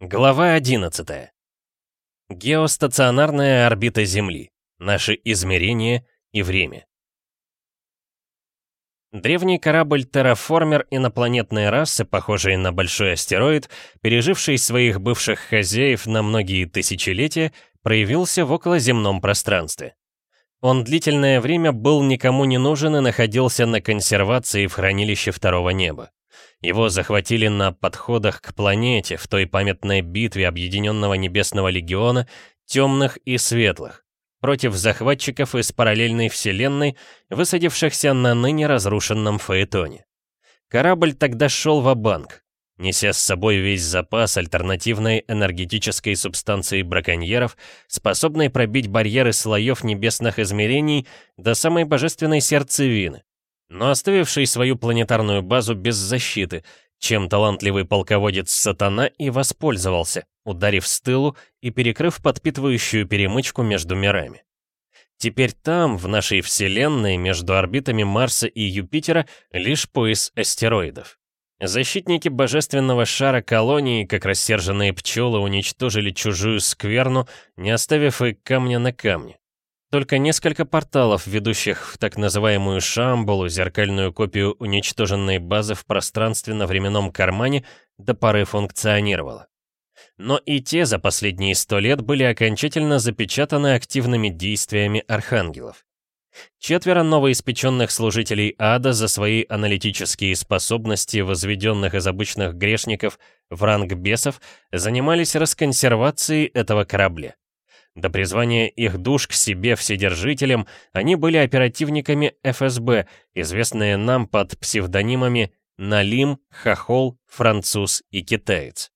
Глава 11. Геостационарная орбита Земли. Наши измерения и время. Древний корабль «Терраформер» инопланетной расы, похожий на большой астероид, переживший своих бывших хозяев на многие тысячелетия, проявился в околоземном пространстве. Он длительное время был никому не нужен и находился на консервации в хранилище второго неба. Его захватили на подходах к планете в той памятной битве Объединенного Небесного Легиона темных и светлых против захватчиков из параллельной вселенной, высадившихся на ныне разрушенном Фаэтоне. Корабль тогда шел в банк неся с собой весь запас альтернативной энергетической субстанции браконьеров, способной пробить барьеры слоев небесных измерений до самой божественной сердцевины, но оставивший свою планетарную базу без защиты, чем талантливый полководец Сатана и воспользовался, ударив с тылу и перекрыв подпитывающую перемычку между мирами. Теперь там, в нашей Вселенной, между орбитами Марса и Юпитера, лишь пояс астероидов. Защитники божественного шара колонии, как рассерженные пчелы, уничтожили чужую скверну, не оставив и камня на камне. Только несколько порталов, ведущих в так называемую Шамбулу, зеркальную копию уничтоженной базы в пространственно-временном кармане, до поры функционировало. Но и те за последние сто лет были окончательно запечатаны активными действиями архангелов. Четверо новоиспеченных служителей ада за свои аналитические способности, возведенных из обычных грешников в ранг бесов, занимались расконсервацией этого корабля. До призвания их душ к себе вседержителям они были оперативниками ФСБ, известные нам под псевдонимами Налим, Хохол, Француз и Китаец.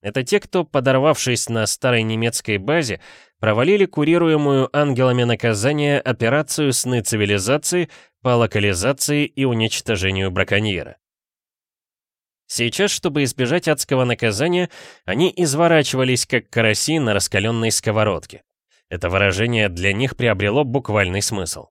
Это те, кто, подорвавшись на старой немецкой базе, провалили курируемую ангелами наказания операцию «Сны цивилизации» по локализации и уничтожению браконьера. Сейчас, чтобы избежать адского наказания, они изворачивались, как караси на раскаленной сковородке. Это выражение для них приобрело буквальный смысл.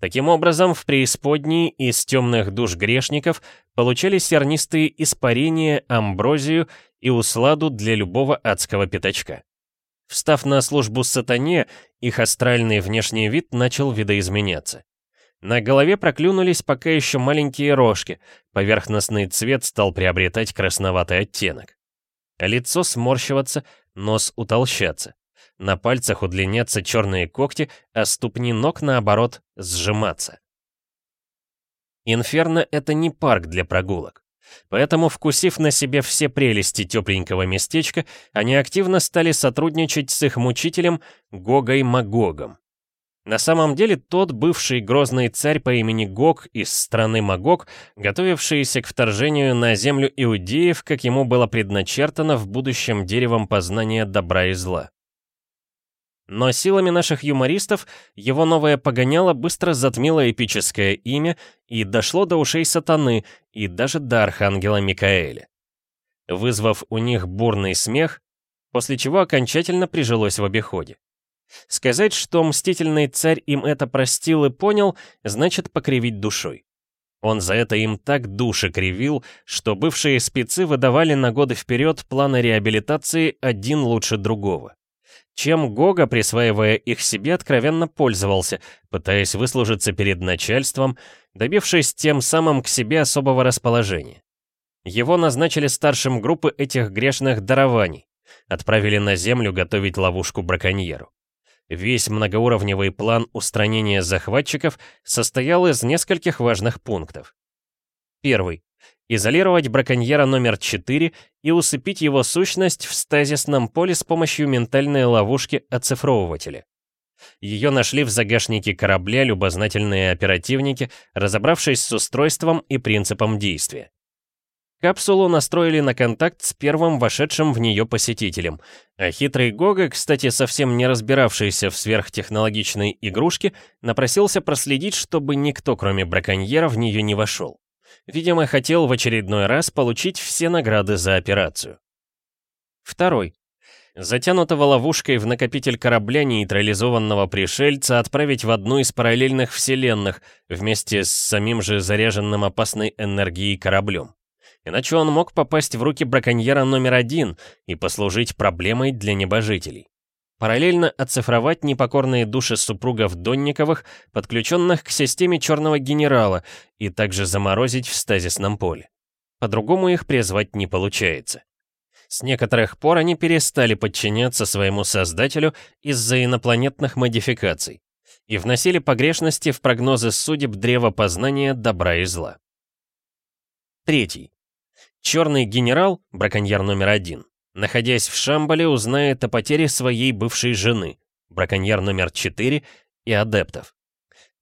Таким образом, в преисподней из темных душ грешников получали сернистые испарения, амброзию и усладу для любого адского пятачка. Встав на службу сатане, их астральный внешний вид начал видоизменяться. На голове проклюнулись пока еще маленькие рожки, поверхностный цвет стал приобретать красноватый оттенок. Лицо сморщиваться, нос утолщаться. На пальцах удлиняться черные когти, а ступни ног, наоборот, сжиматься. Инферно — это не парк для прогулок. Поэтому, вкусив на себе все прелести тепленького местечка, они активно стали сотрудничать с их мучителем Гогой Магогом. На самом деле, тот бывший грозный царь по имени Гог из страны Магог, готовившийся к вторжению на землю иудеев, как ему было предначертано в будущем деревом познания добра и зла. Но силами наших юмористов его новое погоняло быстро затмило эпическое имя и дошло до ушей сатаны и даже до архангела Микаэля. Вызвав у них бурный смех, после чего окончательно прижилось в обиходе. Сказать, что мстительный царь им это простил и понял, значит покривить душой. Он за это им так души кривил, что бывшие спецы выдавали на годы вперед планы реабилитации один лучше другого чем Гога, присваивая их себе, откровенно пользовался, пытаясь выслужиться перед начальством, добившись тем самым к себе особого расположения. Его назначили старшим группы этих грешных дарований, отправили на землю готовить ловушку браконьеру. Весь многоуровневый план устранения захватчиков состоял из нескольких важных пунктов. Первый изолировать браконьера номер 4 и усыпить его сущность в стазисном поле с помощью ментальной ловушки-оцифровывателя. Ее нашли в загашнике корабля любознательные оперативники, разобравшись с устройством и принципом действия. Капсулу настроили на контакт с первым вошедшим в нее посетителем, а хитрый Гога, кстати, совсем не разбиравшийся в сверхтехнологичной игрушке, напросился проследить, чтобы никто, кроме браконьера, в нее не вошел. Видимо, хотел в очередной раз получить все награды за операцию. Второй. Затянутого ловушкой в накопитель корабля нейтрализованного пришельца отправить в одну из параллельных вселенных вместе с самим же заряженным опасной энергией кораблем. Иначе он мог попасть в руки браконьера номер один и послужить проблемой для небожителей. Параллельно оцифровать непокорные души супругов Донниковых, подключенных к системе Черного Генерала, и также заморозить в стазисном поле. По-другому их призвать не получается. С некоторых пор они перестали подчиняться своему создателю из-за инопланетных модификаций и вносили погрешности в прогнозы судеб древа познания добра и зла. Третий. Черный генерал, браконьер номер один, находясь в Шамбале, узнает о потере своей бывшей жены, браконьер номер четыре и адептов.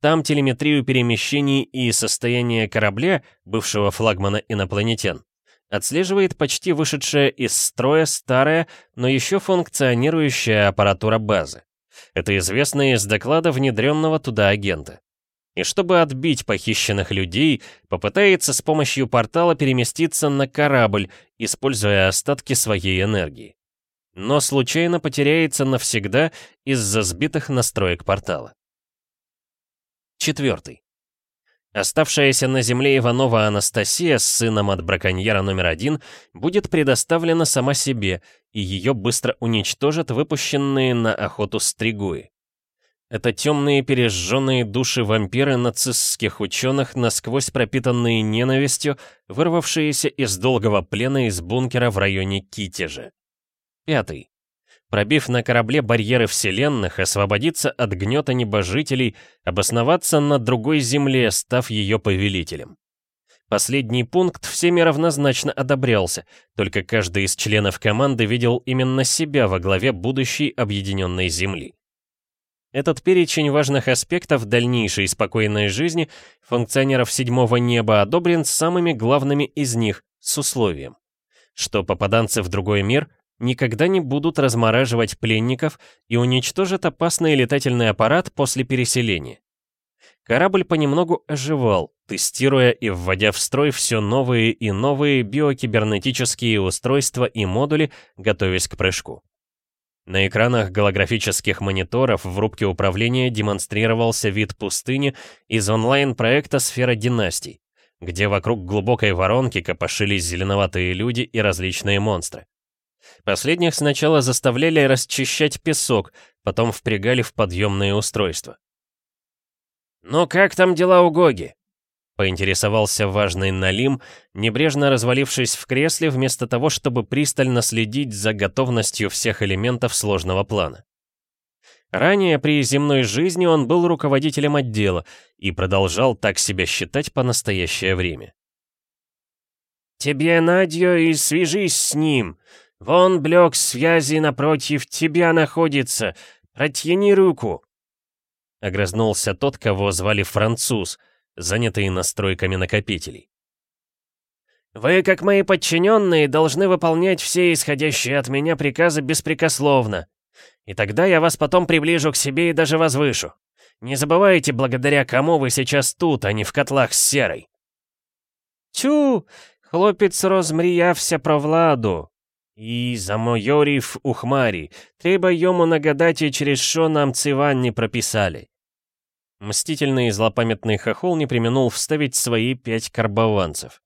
Там телеметрию перемещений и состояние корабля, бывшего флагмана инопланетян, отслеживает почти вышедшая из строя старая, но еще функционирующая аппаратура базы. Это известно из доклада внедренного туда агента. И чтобы отбить похищенных людей, попытается с помощью портала переместиться на корабль, используя остатки своей энергии. Но случайно потеряется навсегда из-за сбитых настроек портала. Четвертый. Оставшаяся на земле Иванова Анастасия с сыном от браконьера номер один будет предоставлена сама себе, и ее быстро уничтожат выпущенные на охоту стригуи. Это темные пережженные души вампиры нацистских ученых, насквозь пропитанные ненавистью, вырвавшиеся из долгого плена из бункера в районе Китежа. Пятый. Пробив на корабле барьеры вселенных, освободиться от гнета небожителей, обосноваться на другой земле, став ее повелителем. Последний пункт всеми равнозначно одобрялся, только каждый из членов команды видел именно себя во главе будущей объединенной Земли. Этот перечень важных аспектов дальнейшей спокойной жизни функционеров седьмого неба одобрен самыми главными из них, с условием, что попаданцы в другой мир никогда не будут размораживать пленников и уничтожат опасный летательный аппарат после переселения. Корабль понемногу оживал, тестируя и вводя в строй все новые и новые биокибернетические устройства и модули, готовясь к прыжку. На экранах голографических мониторов в рубке управления демонстрировался вид пустыни из онлайн-проекта «Сфера династий», где вокруг глубокой воронки копошились зеленоватые люди и различные монстры. Последних сначала заставляли расчищать песок, потом впрягали в подъемные устройства. «Ну как там дела у Гоги?» Поинтересовался важный Налим, небрежно развалившись в кресле, вместо того, чтобы пристально следить за готовностью всех элементов сложного плана. Ранее при земной жизни он был руководителем отдела и продолжал так себя считать по настоящее время. «Тебе, Надьё, и свяжись с ним. Вон блок связи напротив тебя находится. Протяни руку!» Огрызнулся тот, кого звали Француз — занятые настройками накопителей. «Вы, как мои подчиненные, должны выполнять все исходящие от меня приказы беспрекословно. И тогда я вас потом приближу к себе и даже возвышу. Не забывайте, благодаря кому вы сейчас тут, а не в котлах с серой». «Тю, хлопець розмріявся про владу. І замойорів у хмарі. Треба йому нагадати, через що нам циван прописали. Мстительный и злопамятный хохол не применул вставить свои пять карбованцев.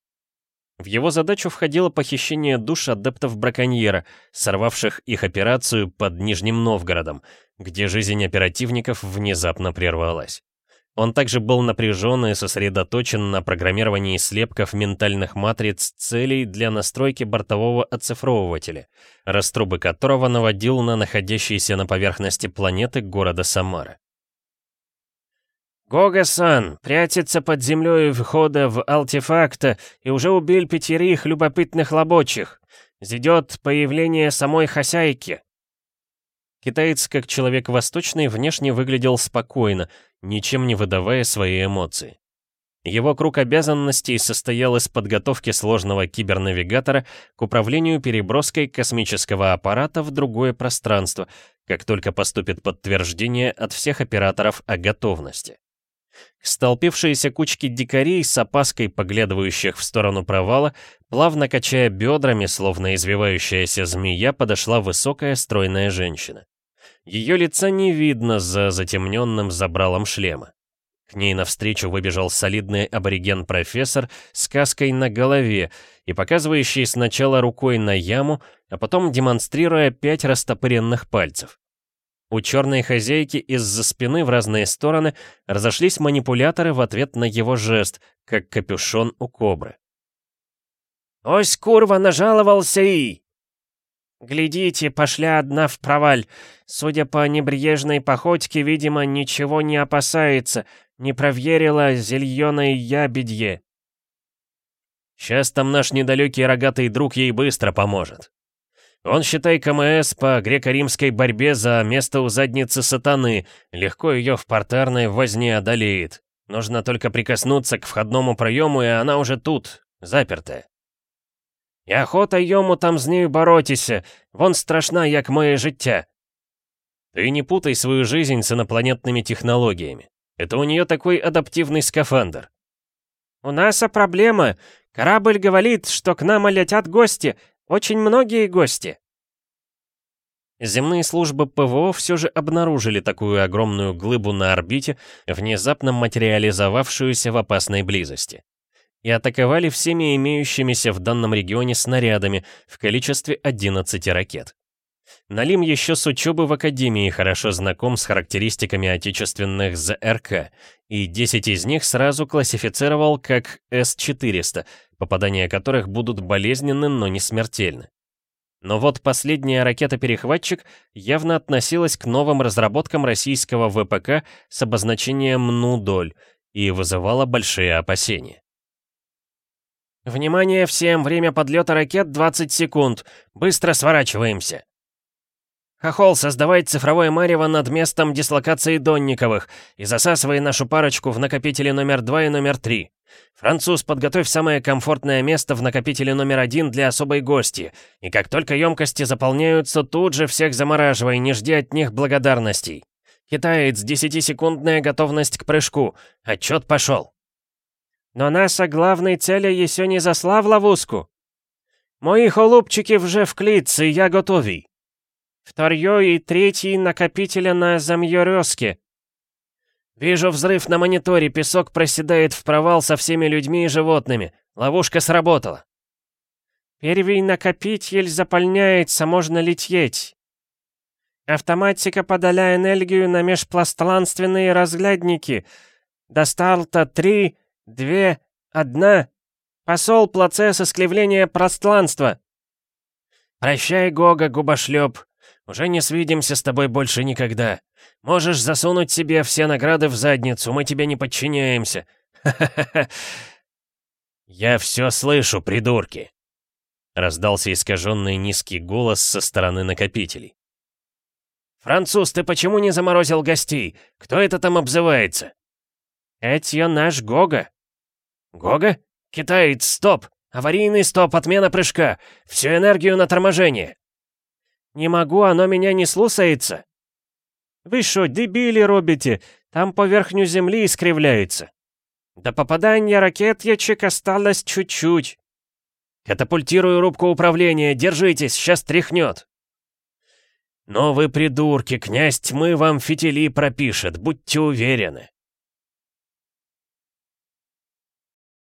В его задачу входило похищение душ адептов-браконьера, сорвавших их операцию под Нижним Новгородом, где жизнь оперативников внезапно прервалась. Он также был напряжен и сосредоточен на программировании слепков ментальных матриц целей для настройки бортового оцифровывателя, раструбы которого наводил на находящийся на поверхности планеты города Самара. «Гога-сан прячется под землей входа в артефакта и уже убил пятерых любопытных рабочих. Ждет появление самой хозяйки». Китаец, как человек восточный, внешне выглядел спокойно, ничем не выдавая свои эмоции. Его круг обязанностей состоял из подготовки сложного кибернавигатора к управлению переброской космического аппарата в другое пространство, как только поступит подтверждение от всех операторов о готовности. Столпившиеся кучки дикарей с опаской поглядывающих в сторону провала, плавно качая бедрами, словно извивающаяся змея, подошла высокая стройная женщина. Ее лица не видно за затемненным забралом шлема. К ней навстречу выбежал солидный абориген-профессор с каской на голове и показывающий сначала рукой на яму, а потом демонстрируя пять растопыренных пальцев. У черной хозяйки из-за спины в разные стороны разошлись манипуляторы в ответ на его жест, как капюшон у кобры. «Ось курва нажаловался и...» «Глядите, пошля одна в проваль. Судя по небрежной походке, видимо, ничего не опасается. Не проверила зельёной ябедье». «Сейчас там наш недалекий рогатый друг ей быстро поможет. Он, считай, КМС по греко-римской борьбе за место у задницы сатаны, легко ее в портарной возне одолеет. Нужно только прикоснуться к входному проему, и она уже тут, запертая. І охота йому там з нею боротися, вон страшна, як моє життя. Ты не путай свою жизнь с инопланетными технологиями. Это у нее такой адаптивный скафандр. У нас а проблема. Корабль говорит, что к нам летят гости, очень многие гости. Земные службы ПВО все же обнаружили такую огромную глыбу на орбите, внезапно материализовавшуюся в опасной близости и атаковали всеми имеющимися в данном регионе снарядами в количестве 11 ракет. Налим еще с учебы в Академии хорошо знаком с характеристиками отечественных ЗРК, и 10 из них сразу классифицировал как С-400, попадания которых будут болезненны, но не смертельны. Но вот последняя ракета-перехватчик явно относилась к новым разработкам российского ВПК с обозначением «НУ-доль» и вызывала большие опасения. «Внимание всем! Время подлета ракет 20 секунд! Быстро сворачиваемся!» «Хохол, создавай цифровое марево над местом дислокации Донниковых и засасывай нашу парочку в накопители номер 2 и номер 3. Француз, подготовь самое комфортное место в накопителе номер 1 для особой гости, и как только емкости заполняются, тут же всех замораживай, не жди от них благодарностей. Китаец, 10-секундная готовность к прыжку. Отчет пошел!» Но наша главной цели еще не зашла в ловушку. Мои холопчики вже в клітці, я готовий. Второй и третий накопителя на замьёрёзке. Вижу взрыв на мониторе, песок проседает в провал со всеми людьми и животными. Ловушка сработала. Первый накопитель заполняется, можно лететь. Автоматика подаля энергию на межпластранственные разглядники. До старта три, две, одна. Посол процесс искривления пространства. Прощай, Гога, губошлеп. Уже не свидимся с тобой больше никогда. Можешь засунуть себе все награды в задницу, мы тебе не подчиняемся. Ха-ха-ха. Я все слышу, придурки. Раздался искаженный низкий голос со стороны накопителей. «Француз, ты почему не заморозил гостей? Кто это там обзывается?» «Это наш Гога», «Гога? Китаец, стоп! Аварийный стоп, отмена прыжка! Всю энергию на торможение!» «Не могу, оно меня не слушается!» «Вы что, дебили робите? Там поверхню Земли искривляется!» «До попадания ракетьячек осталось чуть-чуть!» «Катапультирую рубку управления, держитесь, сейчас тряхнет!» «Но вы придурки, князь тьмы вам фитили пропишет, будьте уверены!»